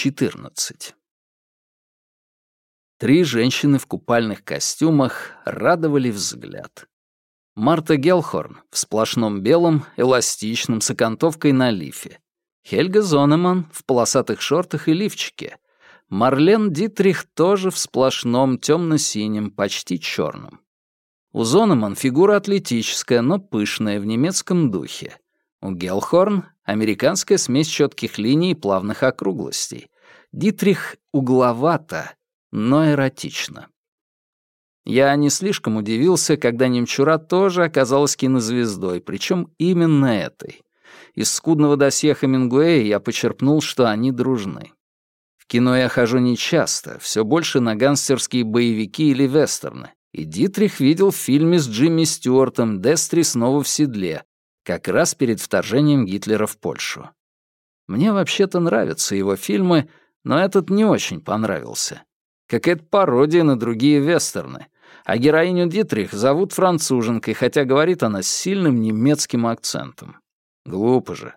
14. Три женщины в купальных костюмах радовали взгляд. Марта Гелхорн в сплошном белом, эластичном, с окантовкой на лифе. Хельга Зонеман в полосатых шортах и лифчике. Марлен Дитрих тоже в сплошном темно-синем, почти черном. У Зонеман фигура атлетическая, но пышная, в немецком духе. У Гелхорн — американская смесь четких линий и плавных округлостей. Дитрих угловато, но эротично. Я не слишком удивился, когда немчура тоже оказалась кинозвездой, причем именно этой. Из скудного досье Хемингуэя я почерпнул, что они дружны. В кино я хожу нечасто, все больше на гангстерские боевики или вестерны. И Дитрих видел в фильме с Джимми Стюартом «Дестри снова в седле», как раз перед вторжением Гитлера в Польшу. Мне вообще-то нравятся его фильмы, но этот не очень понравился. Какая-то пародия на другие вестерны — а героиню Дитрих зовут француженкой, хотя говорит она с сильным немецким акцентом. Глупо же.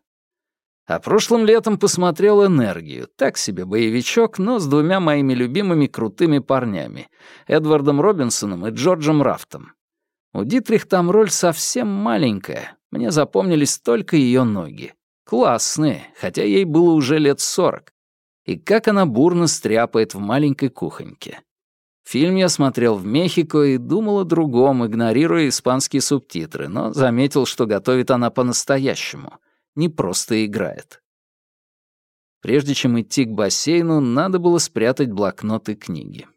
А прошлым летом посмотрел «Энергию». Так себе боевичок, но с двумя моими любимыми крутыми парнями — Эдвардом Робинсоном и Джорджем Рафтом. У Дитрих там роль совсем маленькая. Мне запомнились только ее ноги. Классные, хотя ей было уже лет сорок. И как она бурно стряпает в маленькой кухоньке. Фильм я смотрел в Мехико и думал о другом, игнорируя испанские субтитры, но заметил, что готовит она по-настоящему, не просто играет. Прежде чем идти к бассейну, надо было спрятать блокнот и книги.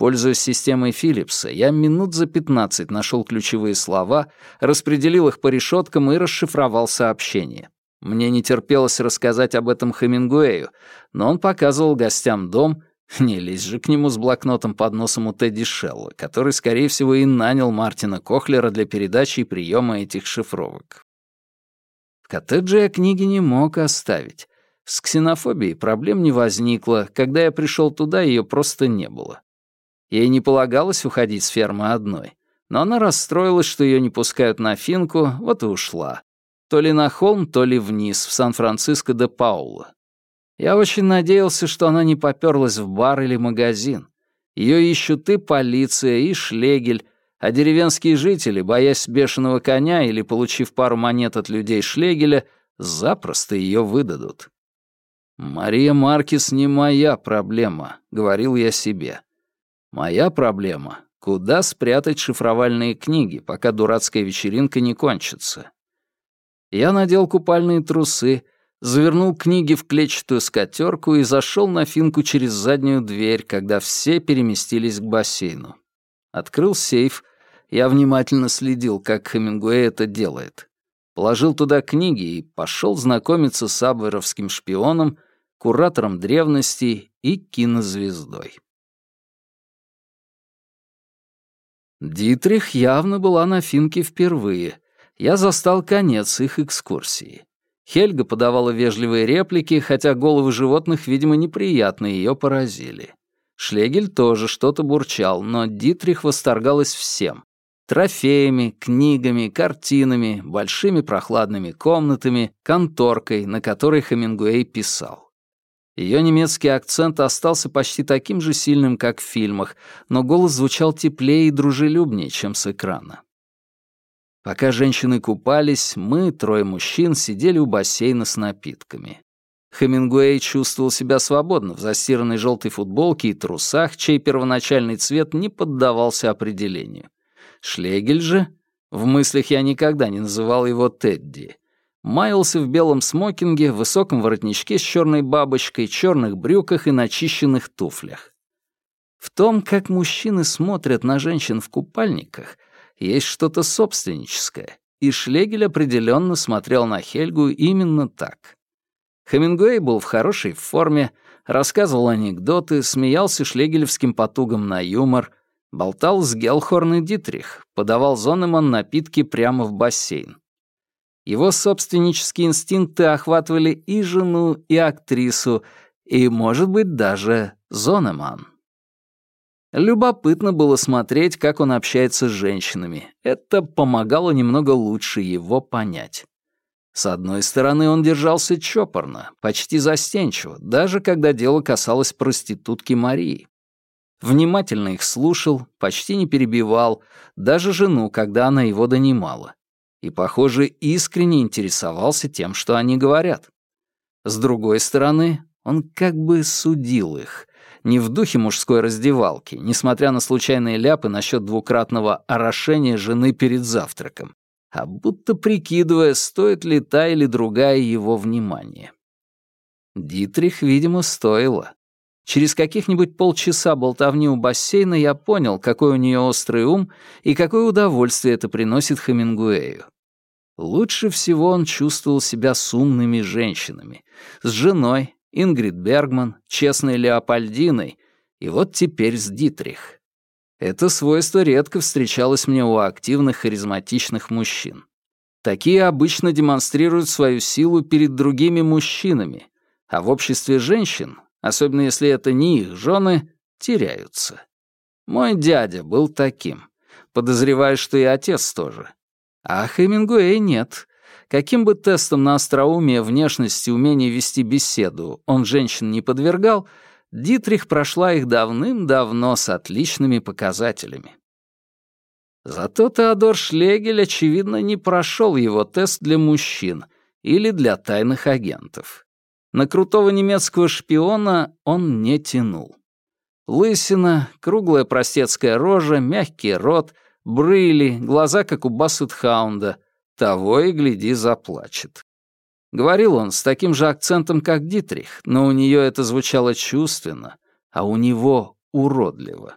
Пользуясь системой Филлипса, я минут за 15 нашел ключевые слова, распределил их по решеткам и расшифровал сообщение. Мне не терпелось рассказать об этом Хемингуэю, но он показывал гостям дом — не лезь же к нему с блокнотом под носом у Тедди Шелла, который, скорее всего, и нанял Мартина Кохлера для передачи и приема этих шифровок. В коттедже я книги не мог оставить. С ксенофобией проблем не возникло. Когда я пришел туда, ее просто не было. Ей не полагалось уходить с фермы одной. Но она расстроилась, что ее не пускают на финку, вот и ушла. То ли на холм, то ли вниз, в Сан-Франциско де Паула. Я очень надеялся, что она не попёрлась в бар или магазин. Её ищут и полиция, и шлегель, а деревенские жители, боясь бешеного коня или получив пару монет от людей шлегеля, запросто её выдадут. «Мария Маркис не моя проблема», — говорил я себе. «Моя проблема — куда спрятать шифровальные книги, пока дурацкая вечеринка не кончится». Я надел купальные трусы, завернул книги в клетчатую скатерку и зашел на финку через заднюю дверь, когда все переместились к бассейну. Открыл сейф. Я внимательно следил, как Хемингуэй это делает. Положил туда книги и пошел знакомиться с абверовским шпионом, куратором древностей и кинозвездой. Дитрих явно была на финке впервые. Я застал конец их экскурсии. Хельга подавала вежливые реплики, хотя головы животных, видимо, неприятно ее поразили. Шлегель тоже что-то бурчал, но Дитрих восторгалась всем. Трофеями, книгами, картинами, большими прохладными комнатами, конторкой, на которой Хемингуэй писал. Ее немецкий акцент остался почти таким же сильным, как в фильмах, но голос звучал теплее и дружелюбнее, чем с экрана. Пока женщины купались, мы, трое мужчин, сидели у бассейна с напитками. Хемингуэй чувствовал себя свободно в застиранной желтой футболке и трусах, чей первоначальный цвет не поддавался определению. Шлегель же, в мыслях я никогда не называл его Тедди, маялся в белом смокинге, высоком воротничке с черной бабочкой, черных брюках и начищенных туфлях. В том, как мужчины смотрят на женщин в купальниках — есть что-то собственническое, и Шлегель определенно смотрел на Хельгу именно так. Хемингуэй был в хорошей форме, рассказывал анекдоты, смеялся шлегелевским потугом на юмор, болтал с Гелхорн и Дитрих, подавал Зонеман напитки прямо в бассейн. Его собственнические инстинкты охватывали и жену, и актрису, и, может быть, даже Зонеман. Любопытно было смотреть, как он общается с женщинами. Это помогало немного лучше его понять. С одной стороны, он держался чопорно, почти застенчиво, даже когда дело касалось проститутки Марии. Внимательно их слушал, почти не перебивал, даже жену, когда она его донимала. И, похоже, искренне интересовался тем, что они говорят. С другой стороны, он как бы судил их, не в духе мужской раздевалки, несмотря на случайные ляпы насчет двукратного орошения жены перед завтраком, а будто прикидывая, стоит ли та или другая его внимания. Дитрих, видимо, стоило. Через каких-нибудь полчаса болтовни у бассейна я понял, какой у нее острый ум и какое удовольствие это приносит Хемингуэю. Лучше всего он чувствовал себя с умными женщинами, с женой, Ингрид Бергман, честной Леопольдиной и вот теперь с Дитрих. Это свойство редко встречалось мне у активных харизматичных мужчин. Такие обычно демонстрируют свою силу перед другими мужчинами, а в обществе женщин, особенно если это не их жены, теряются. Мой дядя был таким. Подозреваю, что и отец тоже. А Хемингуэй нет. Каким бы тестом на остроумие, внешность и умение вести беседу он женщин не подвергал, Дитрих прошла их давным-давно с отличными показателями. Зато Теодор Шлегель, очевидно, не прошел его тест для мужчин или для тайных агентов. На крутого немецкого шпиона он не тянул. Лысина, круглая простецкая рожа, мягкий рот, брыли, глаза, как у бассетхаунда. Того и гляди, заплачет. Говорил он с таким же акцентом, как Дитрих, но у нее это звучало чувственно, а у него уродливо.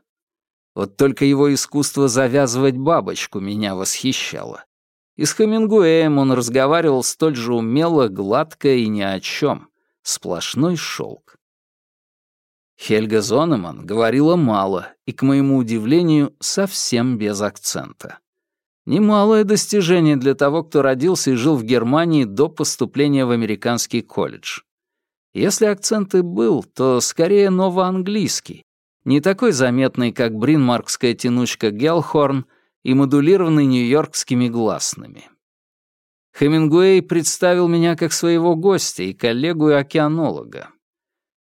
Вот только его искусство завязывать бабочку меня восхищало. И с Хемингуэем он разговаривал столь же умело, гладко и ни о чем. Сплошной шелк. Хельга Зонеман говорила мало и, к моему удивлению, совсем без акцента. Немалое достижение для того, кто родился и жил в Германии до поступления в американский колледж. Если акцент и был, то скорее новоанглийский, не такой заметный, как бринмаркская тянучка Гелхорн и модулированный нью-йоркскими гласными. Хемингуэй представил меня как своего гостя и коллегу и океанолога.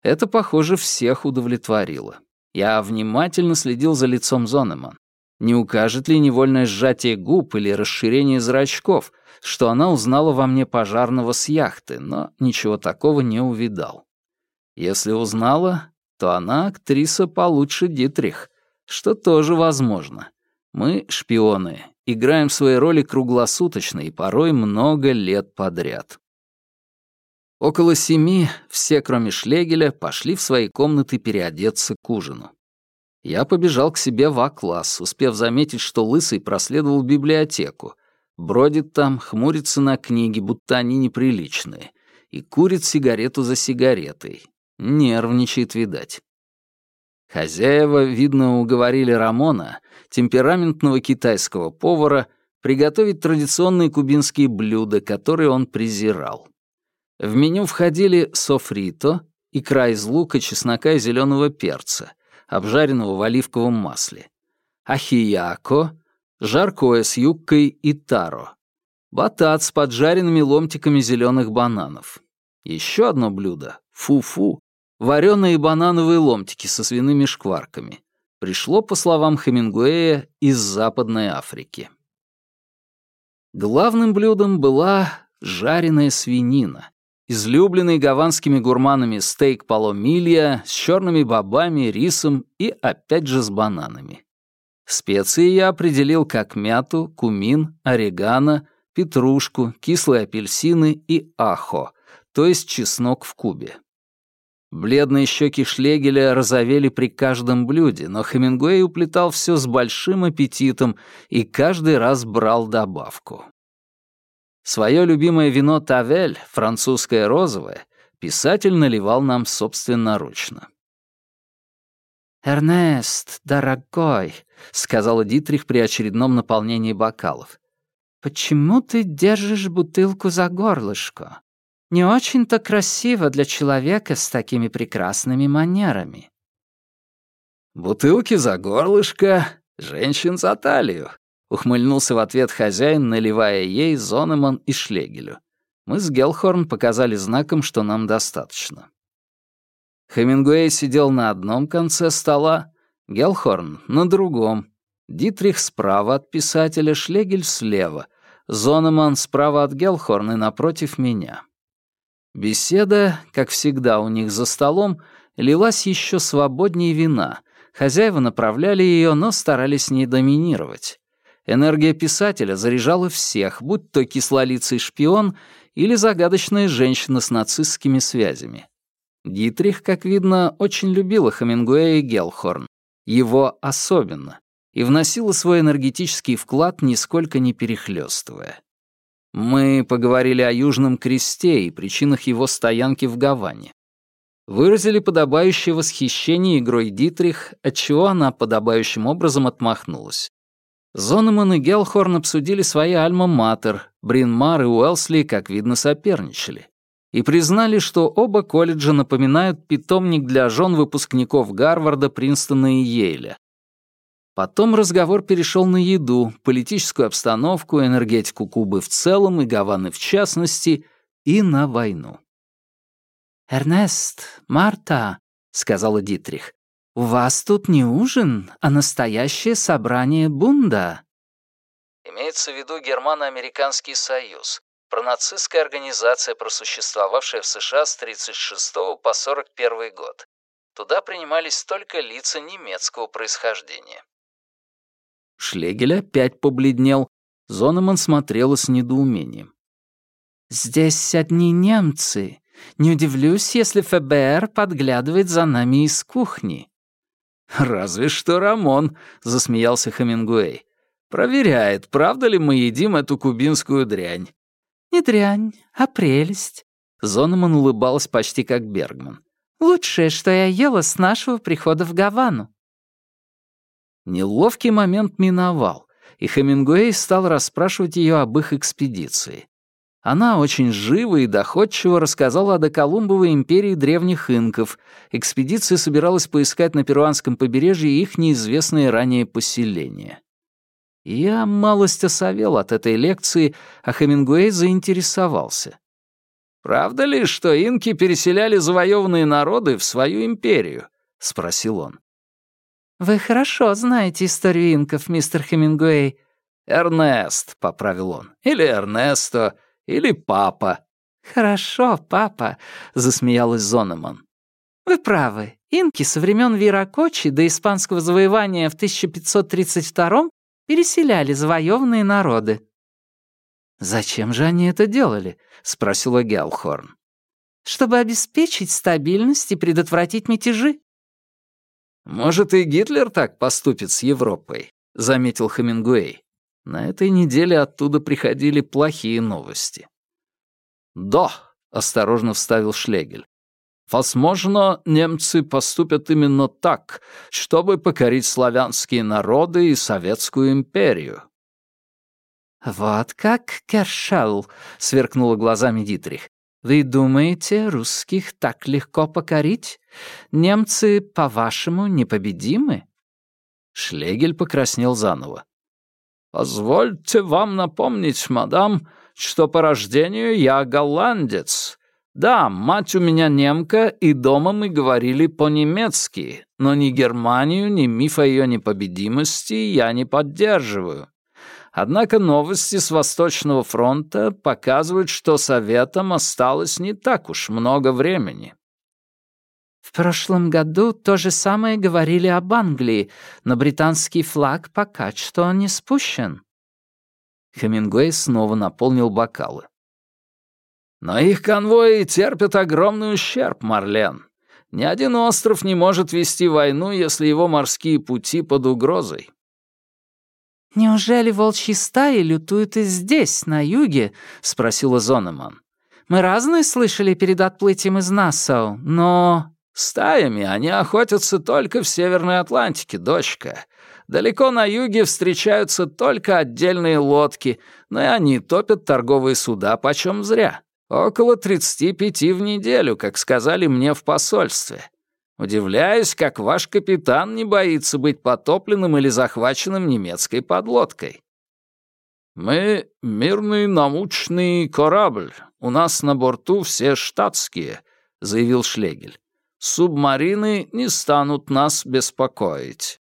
Это, похоже, всех удовлетворило. Я внимательно следил за лицом Зонеман. Не укажет ли невольное сжатие губ или расширение зрачков, что она узнала во мне пожарного с яхты, но ничего такого не увидал. Если узнала, то она актриса получше Дитрих, что тоже возможно. Мы, шпионы, играем свои роли круглосуточно и порой много лет подряд. Около семи все, кроме Шлегеля, пошли в свои комнаты переодеться к ужину. Я побежал к себе в А-класс, успев заметить, что Лысый проследовал в библиотеку. Бродит там, хмурится на книги, будто они неприличные, и курит сигарету за сигаретой. Нервничает, видать. Хозяева, видно, уговорили Рамона, темпераментного китайского повара, приготовить традиционные кубинские блюда, которые он презирал. В меню входили софрито, икра из лука, чеснока и зеленого перца, обжаренного в оливковом масле, ахияко, жаркое с юбкой и таро, батат с поджаренными ломтиками зеленых бананов. Еще одно блюдо — фу-фу, вареные банановые ломтики со свиными шкварками. Пришло, по словам Хемингуэя, из Западной Африки. Главным блюдом была жареная свинина, излюбленный гаванскими гурманами стейк паломилья с черными бобами, рисом и опять же с бананами. Специи я определил как мяту, кумин, орегано, петрушку, кислые апельсины и ахо, то есть чеснок в кубе. Бледные щеки Шлегеля розовели при каждом блюде, но Хемингуэй уплетал все с большим аппетитом и каждый раз брал добавку. Свое любимое вино Тавель, французское розовое, писатель наливал нам собственноручно. «Эрнест, дорогой», — сказала Дитрих при очередном наполнении бокалов, «почему ты держишь бутылку за горлышко? Не очень-то красиво для человека с такими прекрасными манерами». «Бутылки за горлышко, женщин за талию», Ухмыльнулся в ответ хозяин, наливая ей, Зонеман и Шлегелю. Мы с Гелхорн показали знаком, что нам достаточно. Хемингуэй сидел на одном конце стола, Гелхорн — на другом, Дитрих справа от писателя, Шлегель слева, Зонеман справа от Гелхорн и напротив меня. Беседа, как всегда у них за столом, лилась еще свободнее вина. Хозяева направляли ее, но старались не доминировать. Энергия писателя заряжала всех, будь то кислолицый шпион или загадочная женщина с нацистскими связями. Дитрих, как видно, очень любила Хемингуэя и Гелхорн. Его особенно. И вносила свой энергетический вклад, нисколько не перехлёстывая. Мы поговорили о Южном Кресте и причинах его стоянки в Гаване. Выразили подобающее восхищение игрой Дитрих, отчего она подобающим образом отмахнулась. Зонеман и Гелхорн обсудили свои альма-матер, Бринмар и Уэлсли, как видно, соперничали. И признали, что оба колледжа напоминают питомник для жен выпускников Гарварда, Принстона и Йеля. Потом разговор перешел на еду, политическую обстановку, энергетику Кубы в целом и Гаваны в частности, и на войну. «Эрнест, Марта», — сказала Дитрих, «У вас тут не ужин, а настоящее собрание бунда». Имеется в виду Германо-Американский союз, пронацистская организация, просуществовавшая в США с 36 по 41 год. Туда принимались только лица немецкого происхождения. Шлегель опять побледнел. Зонеман смотрела с недоумением. «Здесь одни немцы. Не удивлюсь, если ФБР подглядывает за нами из кухни. «Разве что Рамон», — засмеялся Хемингуэй. «Проверяет, правда ли мы едим эту кубинскую дрянь». «Не дрянь, а прелесть». Зонеман улыбалась почти как Бергман. «Лучшее, что я ела с нашего прихода в Гавану». Неловкий момент миновал, и Хемингуэй стал расспрашивать ее об их экспедиции. Она очень живо и доходчиво рассказала о доколумбовой империи древних инков. Экспедиция собиралась поискать на перуанском побережье их неизвестные ранее поселения. Я малость осовел от этой лекции, а Хемингуэй заинтересовался. «Правда ли, что инки переселяли завоеванные народы в свою империю?» — спросил он. «Вы хорошо знаете историю инков, мистер Хемингуэй». «Эрнест», — поправил он, — «или Эрнесто». Или папа». «Хорошо, папа», — засмеялась Зонеман. «Вы правы. Инки со времен Виракочи до испанского завоевания в 1532 переселяли завоеванные народы». «Зачем же они это делали?» — спросила Гелхорн. «Чтобы обеспечить стабильность и предотвратить мятежи». «Может, и Гитлер так поступит с Европой», — заметил Хемингуэй. На этой неделе оттуда приходили плохие новости. «Да», — осторожно вставил Шлегель. «Возможно, немцы поступят именно так, чтобы покорить славянские народы и Советскую империю». «Вот как, Кершел», — сверкнула глазами Дитрих. «Вы думаете, русских так легко покорить? Немцы, по-вашему, непобедимы?» Шлегель покраснел заново. «Позвольте вам напомнить, мадам, что по рождению я голландец. Да, мать у меня немка, и дома мы говорили по-немецки, но ни Германию, ни миф о ее непобедимости я не поддерживаю. Однако новости с Восточного фронта показывают, что Советам осталось не так уж много времени. В прошлом году то же самое говорили об Англии, но британский флаг пока что не спущен. Хемингуэй снова наполнил бокалы. Но их конвои терпят огромный ущерб, Марлен. Ни один остров не может вести войну, если его морские пути под угрозой. «Неужели волчьи стаи лютуют и здесь, на юге?» — спросила Зонеман. «Мы разные слышали перед отплытием из Нассау, но...» Стаями они охотятся только в Северной Атлантике, дочка. Далеко на юге встречаются только отдельные лодки, но и они топят торговые суда почем зря. Около 35 в неделю, как сказали мне в посольстве. Удивляюсь, как ваш капитан не боится быть потопленным или захваченным немецкой подлодкой. «Мы — мирный научный корабль. У нас на борту все штатские», — заявил Шлегель. «Субмарины не станут нас беспокоить».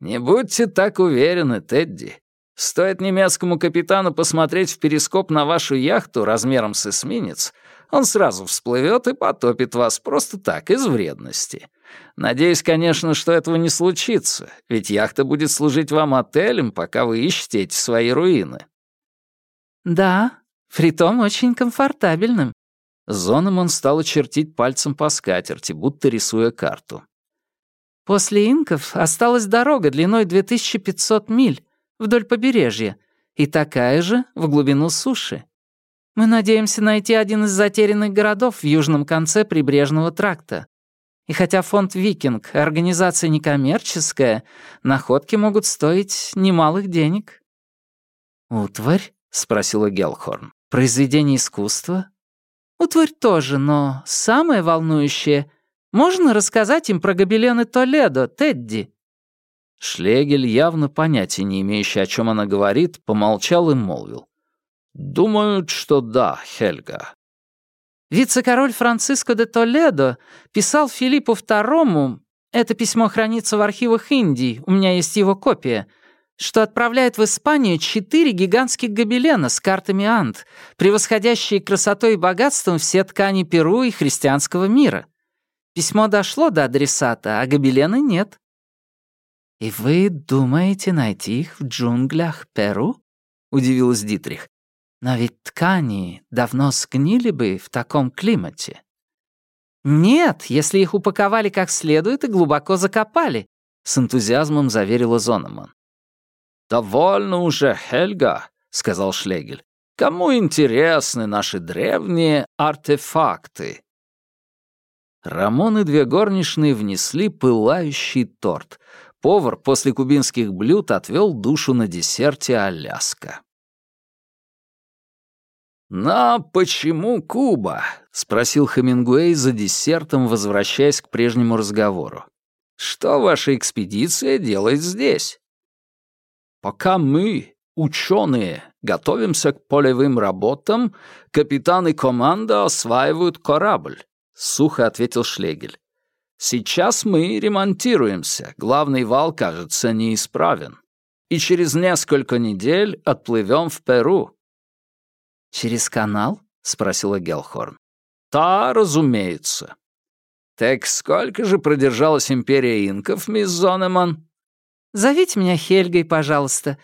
«Не будьте так уверены, Тедди. Стоит немецкому капитану посмотреть в перископ на вашу яхту размером с эсминец, он сразу всплывет и потопит вас просто так, из вредности. Надеюсь, конечно, что этого не случится, ведь яхта будет служить вам отелем, пока вы ищете эти свои руины». «Да, притом очень комфортабельным». Зоном он стал чертить пальцем по скатерти, будто рисуя карту. «После инков осталась дорога длиной 2500 миль вдоль побережья и такая же в глубину суши. Мы надеемся найти один из затерянных городов в южном конце прибрежного тракта. И хотя фонд «Викинг» — организация некоммерческая, находки могут стоить немалых денег». «Утварь?» — спросила Гелхорн. «Произведение искусства?» «Утварь тоже, но самое волнующее — можно рассказать им про гобелены Толедо, Тедди?» Шлегель, явно понятия не имеющий, о чем она говорит, помолчал и молвил. «Думают, что да, Хельга. Вице-король Франциско де Толедо писал Филиппу II, это письмо хранится в архивах Индии, у меня есть его копия, что отправляет в Испанию четыре гигантских гобелена с картами Анд, превосходящие красотой и богатством все ткани Перу и христианского мира. Письмо дошло до адресата, а гобелены нет. «И вы думаете найти их в джунглях Перу?» — удивилась Дитрих. Но ведь ткани давно сгнили бы в таком климате. Нет, если их упаковали как следует и глубоко закопали, с энтузиазмом заверила Зонеман. «Довольно уже, Хельга», — сказал Шлегель. «Кому интересны наши древние артефакты?» Рамон и две горничные внесли пылающий торт. Повар после кубинских блюд отвел душу на десерте Аляска. «Но почему Куба?» — спросил Хемингуэй за десертом, возвращаясь к прежнему разговору. «Что ваша экспедиция делает здесь?» «Пока мы, ученые, готовимся к полевым работам, капитан и команда осваивают корабль», — сухо ответил Шлегель. «Сейчас мы ремонтируемся, главный вал, кажется, неисправен. И через несколько недель отплывем в Перу. «Через канал?» — спросила Гелхорн. «Да, разумеется». «Так сколько же продержалась империя инков, мисс Зонеман?» «Зовите меня Хельгой, пожалуйста.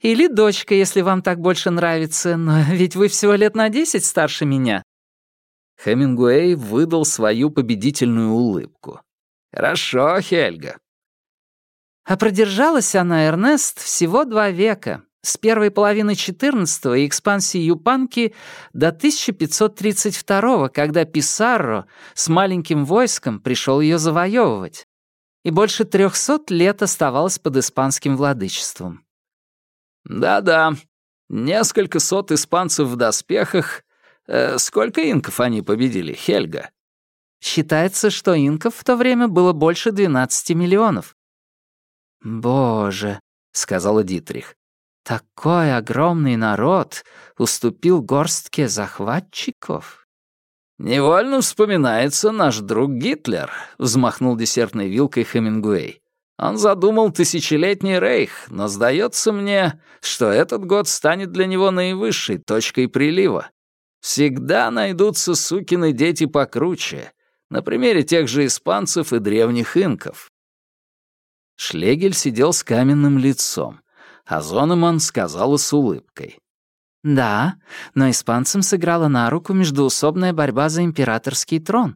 Или дочка, если вам так больше нравится, но ведь вы всего лет на десять старше меня». Хемингуэй выдал свою победительную улыбку. «Хорошо, Хельга». А продержалась она, Эрнест, всего два века, с первой половины XIV и экспансии Юпанки до 1532 когда Писарро с маленьким войском пришел ее завоевывать, и больше трехсот лет оставалась под испанским владычеством. «Да-да, несколько сот испанцев в доспехах. Э, сколько инков они победили, Хельга?» Считается, что инков в то время было больше 12 миллионов. «Боже», — сказала Дитрих, такой огромный народ уступил горстке захватчиков? «Невольно вспоминается наш друг Гитлер», — взмахнул десертной вилкой Хемингуэй. «Он задумал тысячелетний рейх, но сдается мне, что этот год станет для него наивысшей точкой прилива. Всегда найдутся сукины дети покруче, на примере тех же испанцев и древних инков». Шлегель сидел с каменным лицом а Зонеман сказала с улыбкой. «Да, но испанцам сыграла на руку междуусобная борьба за императорский трон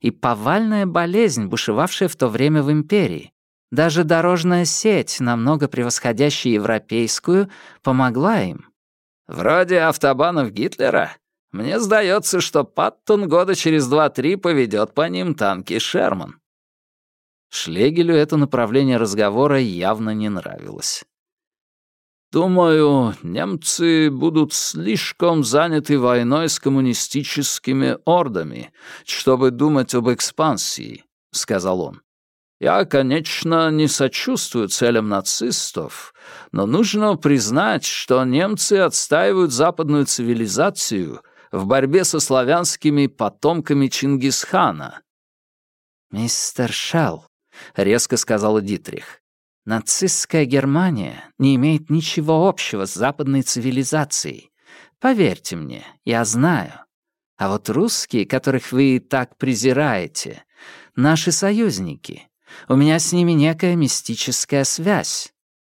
и повальная болезнь, бушевавшая в то время в империи. Даже дорожная сеть, намного превосходящая европейскую, помогла им». «Вроде автобанов Гитлера. Мне сдается, что Паттон года через два-три поведет по ним танки Шерман». Шлегелю это направление разговора явно не нравилось. Думаю, немцы будут слишком заняты войной с коммунистическими ордами, чтобы думать об экспансии», — сказал он. Я, конечно, не сочувствую целям нацистов, но нужно признать, что немцы отстаивают западную цивилизацию в борьбе со славянскими потомками Чингисхана». «Мистер Шелл», — резко сказала Дитрих, — «нацистская Германия не имеет ничего общего с западной цивилизацией. Поверьте мне, я знаю. А вот русские, которых вы так презираете, наши союзники. У меня с ними некая мистическая связь.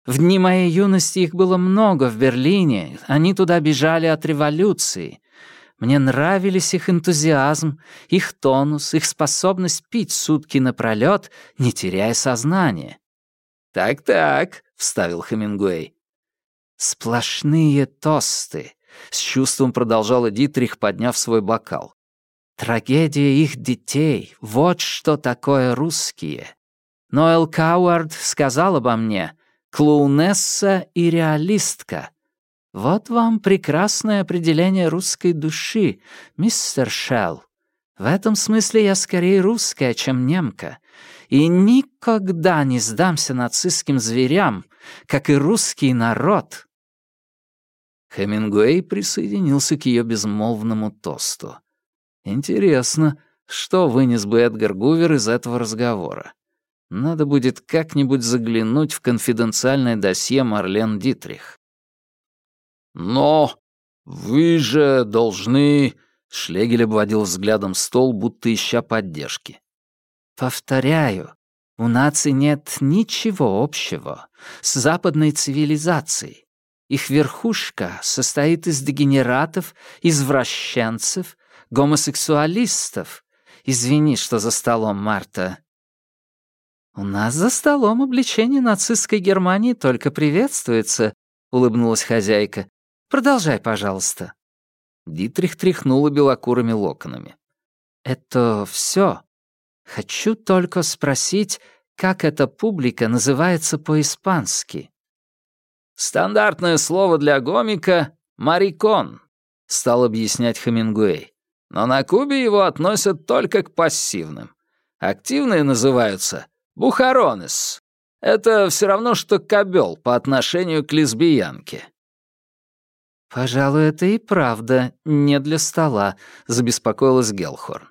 В дни моей юности их было много в Берлине, они туда бежали от революции. Мне нравились их энтузиазм, их тонус, их способность пить сутки напролёт, не теряя сознания. «Так-так», — вставил Хемингуэй. «Сплошные тосты», — с чувством продолжала Дитрих, подняв свой бокал. «Трагедия их детей — вот что такое русские. Ноэл Кауард сказал обо мне «клоунесса и реалистка». Вот вам прекрасное определение русской души, мистер Шелл. В этом смысле я скорее русская, чем немка. И никогда не сдамся нацистским зверям, как и русский народ. Хемингуэй присоединился к ее безмолвному тосту. Интересно, что вынес бы Эдгар Гувер из этого разговора? Надо будет как-нибудь заглянуть в конфиденциальное досье Марлен Дитрих. «Но вы же должны...» Шлегель обводил взглядом стол, будто ища поддержки. «Повторяю, у нации нет ничего общего с западной цивилизацией. Их верхушка состоит из дегенератов, извращенцев, гомосексуалистов. Извини, что за столом, Марта. «У нас за столом обличение нацистской Германии только приветствуется», — улыбнулась хозяйка. «Продолжай, пожалуйста». Дитрих тряхнула белокурыми локонами. «Это все. Хочу только спросить, как эта публика называется по-испански?» «Стандартное слово для гомика — «марикон», — стал объяснять Хемингуэй. «Но на Кубе его относят только к пассивным. Активные называются Бухаронес. Это все равно, что кобел по отношению к лесбиянке. «Пожалуй, это и правда не для стола», — забеспокоилась Гелхорн.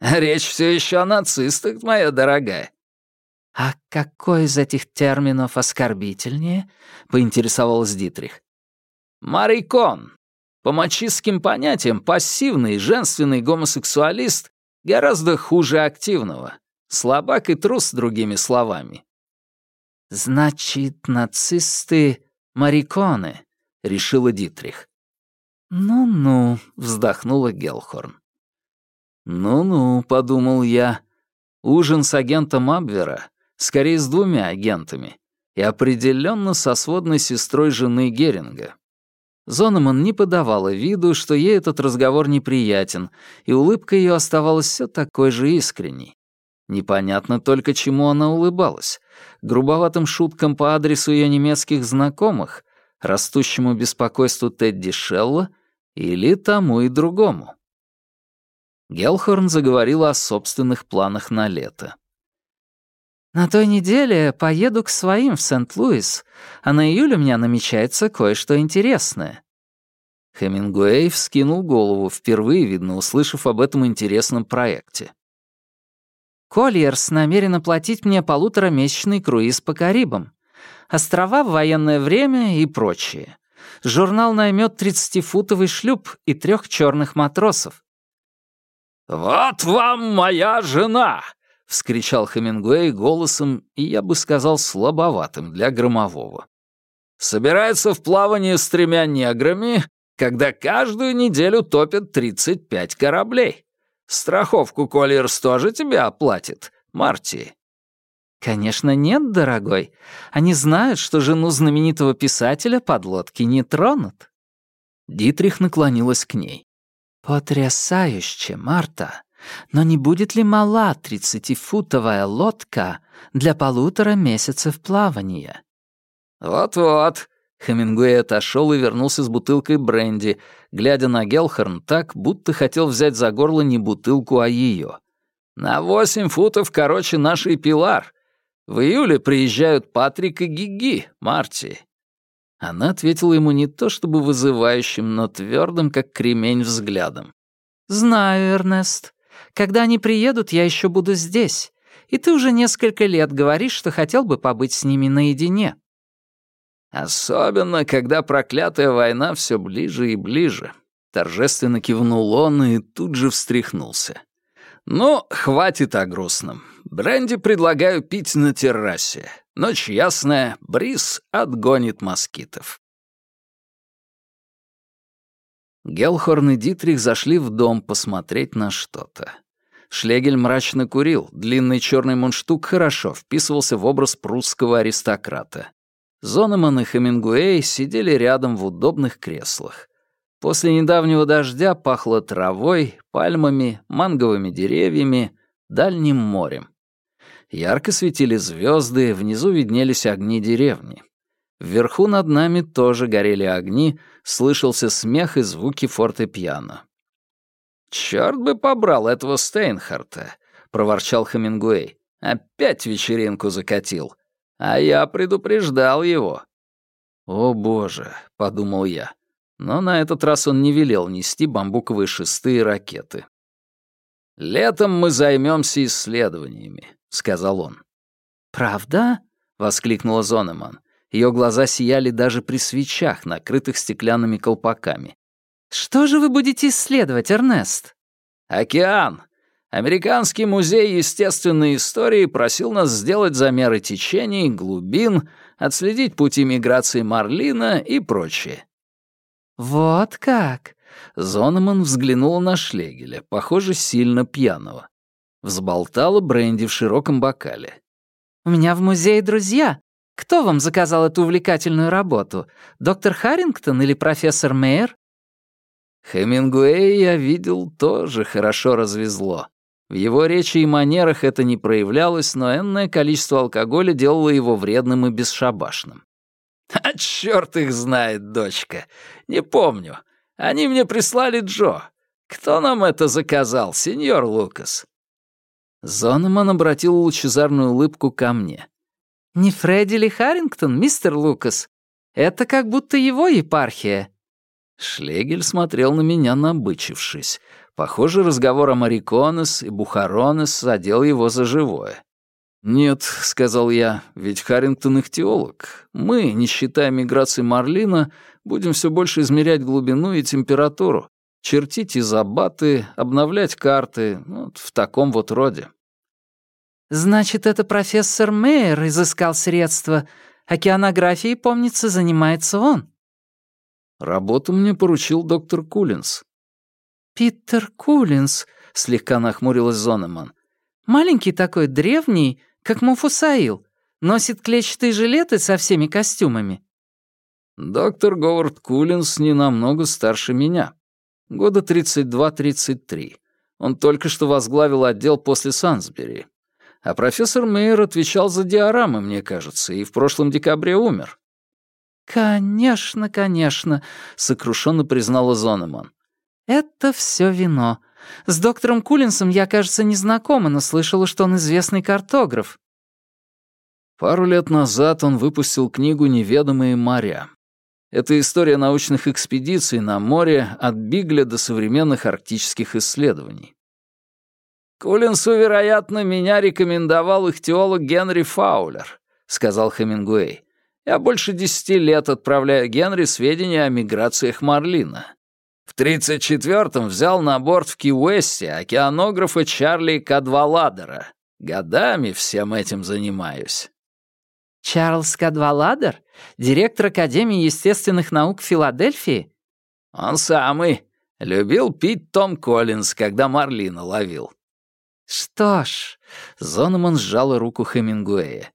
«Речь все еще о нацистах, моя дорогая». «А какой из этих терминов оскорбительнее?» — поинтересовалась Дитрих. «Марикон. По мачистским понятиям, пассивный женственный гомосексуалист гораздо хуже активного. Слабак и трус, другими словами. «Значит, нацисты — мариконы», — решила Дитрих. «Ну-ну», — вздохнула Гелхорн. «Ну-ну», — подумал я. Ужин с агентом Абвера, скорее с двумя агентами, и определенно со сводной сестрой жены Геринга. Зонеман не подавала виду, что ей этот разговор неприятен, и улыбка ее оставалась все такой же искренней. Непонятно только, чему она улыбалась. Грубоватым шуткам по адресу ее немецких знакомых, растущему беспокойству Тедди Шелла или тому и другому. Гелхорн заговорила о собственных планах на лето. «На той неделе поеду к своим в Сент-Луис, а на июль у меня намечается кое-что интересное». Хемингуэй вскинул голову, впервые, видно, услышав об этом интересном проекте. Кольерс намерен оплатить мне полуторамесячный круиз по Карибам. Острова в военное время и прочее. Журнал наймет тридцатифутовый шлюп и трех черных матросов. «Вот вам моя жена!» — вскричал Хемингуэй голосом, и я бы сказал, слабоватым для громового. «Собирается в плавание с тремя неграми, когда каждую неделю топят тридцать пять кораблей. Страховку Коллерс тоже тебе оплатит, Марти?» «Конечно нет, дорогой. Они знают, что жену знаменитого писателя подлодки не тронут». Дитрих наклонилась к ней. «Потрясающе, Марта. Но не будет ли мала тридцатифутовая лодка для полутора месяцев плавания?» «Вот-вот», Хемингуэй отошел и вернулся с бутылкой бренди, глядя на Гелхорн так, будто хотел взять за горло не бутылку, а ее. «На восемь футов короче нашей пилар, В июле приезжают Патрик и Гиги, Марти». Она ответила ему не то чтобы вызывающим, но твердым, как кремень, взглядом. «Знаю, Эрнест. Когда они приедут, я еще буду здесь. И ты уже несколько лет говоришь, что хотел бы побыть с ними наедине». «Особенно, когда проклятая война все ближе и ближе», — торжественно кивнул он и тут же встряхнулся. «Ну, хватит о грустном. Бренди предлагаю пить на террасе. Ночь ясная, бриз отгонит москитов». Гелхорн и Дитрих зашли в дом посмотреть на что-то. Шлегель мрачно курил, длинный черный мундштук хорошо вписывался в образ прусского аристократа. Зонеман и Хемингуэй сидели рядом в удобных креслах. После недавнего дождя пахло травой, пальмами, манговыми деревьями, дальним морем. Ярко светили звезды, внизу виднелись огни деревни. Вверху над нами тоже горели огни, слышался смех и звуки фортепиано. «Чёрт бы побрал этого Стейнхарта!» — проворчал Хемингуэй. «Опять вечеринку закатил. А я предупреждал его». «О, боже!» — подумал я. Но на этот раз он не велел нести бамбуковые шесты и ракеты. «Летом мы займемся исследованиями», — сказал он. «Правда?» — воскликнула Зонеман. Ее глаза сияли даже при свечах, накрытых стеклянными колпаками. «Что же вы будете исследовать, Эрнест?» «Океан. Американский музей естественной истории просил нас сделать замеры течений, глубин, отследить пути миграции Марлина и прочее». «Вот как?» Зонеман взглянула на Шлегеля, похоже, сильно пьяного. Взболтала бренди в широком бокале. «У меня в музее друзья. Кто вам заказал эту увлекательную работу? Доктор Харрингтон или профессор Мейер?» Хемингуэй, я видел, тоже хорошо развезло. В его речи и манерах это не проявлялось, но энное количество алкоголя делало его вредным и бесшабашным. «А чёрт их знает, дочка. Не помню. Они мне прислали Джо. Кто нам это заказал, сеньор Лукас?» Зонеман обратил лучезарную улыбку ко мне. «Не Фредди ли Харрингтон, мистер Лукас? Это как будто его епархия». Шлегель смотрел на меня, набычившись. Похоже, разговор о Мариконес и Бухаронес задел его за живое. «Нет», — сказал я, — «ведь Харрингтон их теолог. Мы, не считая миграции Марлина, будем все больше измерять глубину и температуру, чертить изобаты, обновлять карты, вот в таком вот роде». «Значит, это профессор Мейер изыскал средства. Океанографией, помнится, занимается он». «Работу мне поручил доктор Кулинс». «Питер Кулинс», — слегка нахмурилась Зонеман. «Маленький такой, древний, как Муфусаил. Носит клетчатые жилеты со всеми костюмами». «Доктор Говард Кулинс не намного старше меня. Года 32-33. Он только что возглавил отдел после Сансбери. А профессор Мейер отвечал за диорамы, мне кажется, и в прошлом декабре умер». «Конечно, конечно», — сокрушенно признала Зонеман. «Это все вино. С доктором Кулинсом я, кажется, не знакома, но слышала, что он известный картограф». Пару лет назад он выпустил книгу «Неведомые моря». Это история научных экспедиций на море от Бигля до современных арктических исследований. «Кулинсу, вероятно, меня рекомендовал их теолог Генри Фаулер», — сказал Хемингуэй. «Я больше десяти лет отправляю Генри сведения о миграциях Марлина. В 34-м взял на борт в Ки-Уэсте океанографа Чарли Кадваладера. Годами всем этим занимаюсь». «Чарльз Кадваладер? Директор Академии естественных наук Филадельфии?» «Он самый. Любил пить Том Коллинз, когда Марлина ловил. «Что ж...» — Зонеман сжала руку Хемингуэя.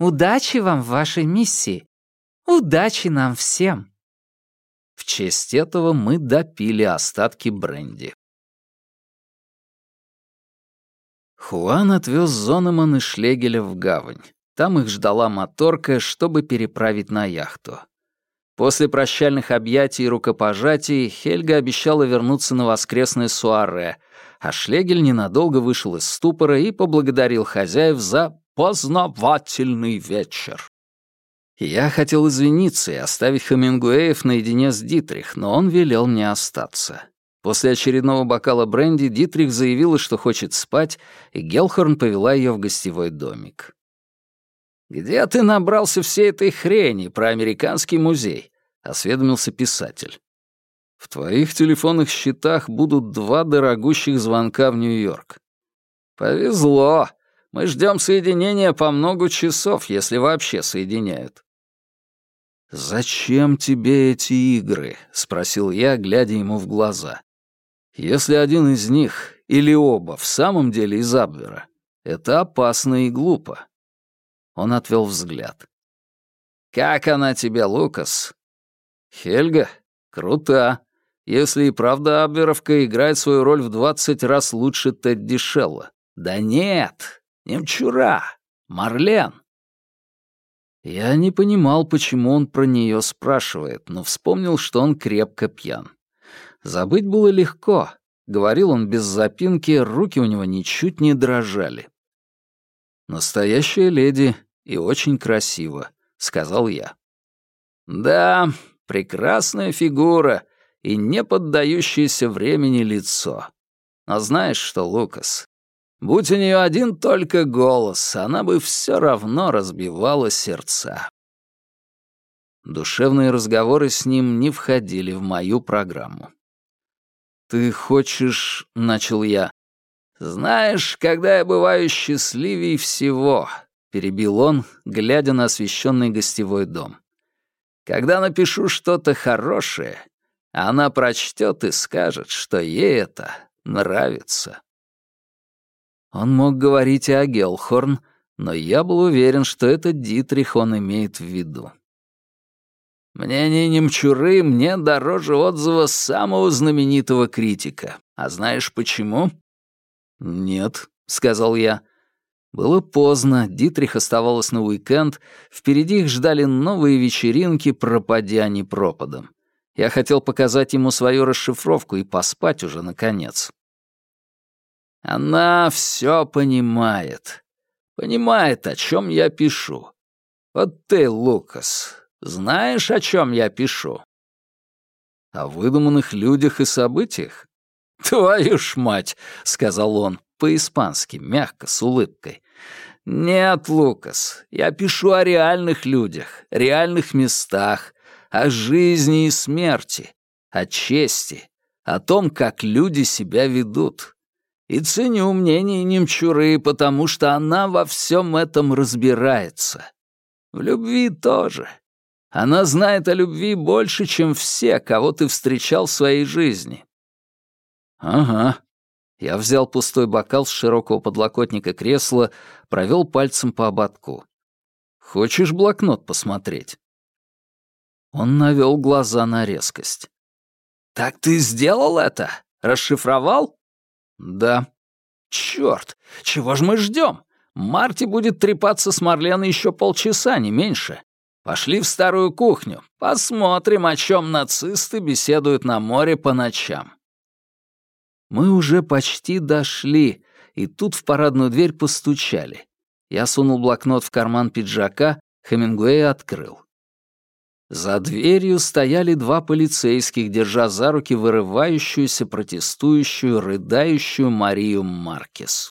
«Удачи вам в вашей миссии. Удачи нам всем!» В честь этого мы допили остатки бренди. Хуан отвез Зонеман и Шлегеля в гавань. Там их ждала моторка, чтобы переправить на яхту. После прощальных объятий и рукопожатий Хельга обещала вернуться на воскресное суаре — а Шлегель ненадолго вышел из ступора и поблагодарил хозяев за познавательный вечер». Я хотел извиниться и оставить Хемингуэев наедине с Дитрих, но он велел мне остаться. После очередного бокала бренди Дитрих заявила, что хочет спать, и Гелхорн повела ее в гостевой домик. «Где ты набрался всей этой хрени про американский музей?» — осведомился писатель. «В твоих телефонных счетах будут два дорогущих звонка в Нью-Йорк». «Повезло. Мы ждем соединения по много часов, если вообще соединяют». «Зачем тебе эти игры?» — спросил я, глядя ему в глаза. «Если один из них или оба в самом деле из Абвера, это опасно и глупо». Он отвел взгляд. «Как она тебе, Лукас?» «Хельга? Крута. Если и правда Абверовка играет свою роль в двадцать раз лучше Тедди Шелла. Да нет, немчура. Марлен. Я не понимал, почему он про нее спрашивает, но вспомнил, что он крепко пьян. Забыть было легко. Говорил он без запинки, руки у него ничуть не дрожали. «Настоящая леди и очень красиво», — сказал я. «Да, прекрасная фигура и не поддающееся времени лицо. Но знаешь что, Лукас, Будь у нее один только голос, она бы все равно разбивала сердца. Душевные разговоры с ним не входили в мою программу. «Ты хочешь...» — начал я. «Знаешь, когда я бываю счастливей всего», — перебил он, глядя на освещенный гостевой дом. «Когда напишу что-то хорошее, она прочтет и скажет, что ей это нравится». Он мог говорить и о Гелхорн, но я был уверен, что это Дитрих он имеет в виду. «Мнение немчуры мне дороже отзыва самого знаменитого критика. А знаешь почему?» «Нет», — сказал я. Было поздно, Дитрих оставалась на уикенд, впереди их ждали новые вечеринки, пропадя не пропадом. Я хотел показать ему свою расшифровку и поспать уже, наконец. Она все понимает. Понимает, о чем я пишу. Вот ты, Лукас, знаешь, о чем я пишу? О выдуманных людях и событиях? «Твою ж мать!» — сказал он, по-испански, мягко, с улыбкой. «Нет, Лукас, я пишу о реальных людях, реальных местах, о жизни и смерти, о чести, о том, как люди себя ведут. И ценю мнение немчуры, потому что она во всем этом разбирается. В любви тоже. Она знает о любви больше, чем все, кого ты встречал в своей жизни. Ага. Я взял пустой бокал с широкого подлокотника кресла, провел пальцем по ободку. Хочешь блокнот посмотреть? Он навел глаза на резкость. «Так ты сделал это? Расшифровал?» «Да». «Чёрт! Чего ж мы ждём? Марти будет трепаться с Марленой ещё полчаса, не меньше. Пошли в старую кухню, посмотрим, о чём нацисты беседуют на море по ночам». Мы уже почти дошли, и тут в парадную дверь постучали. Я сунул блокнот в карман пиджака, Хемингуэй открыл. За дверью стояли два полицейских, держа за руки вырывающуюся, протестующую, рыдающую Марию Маркес.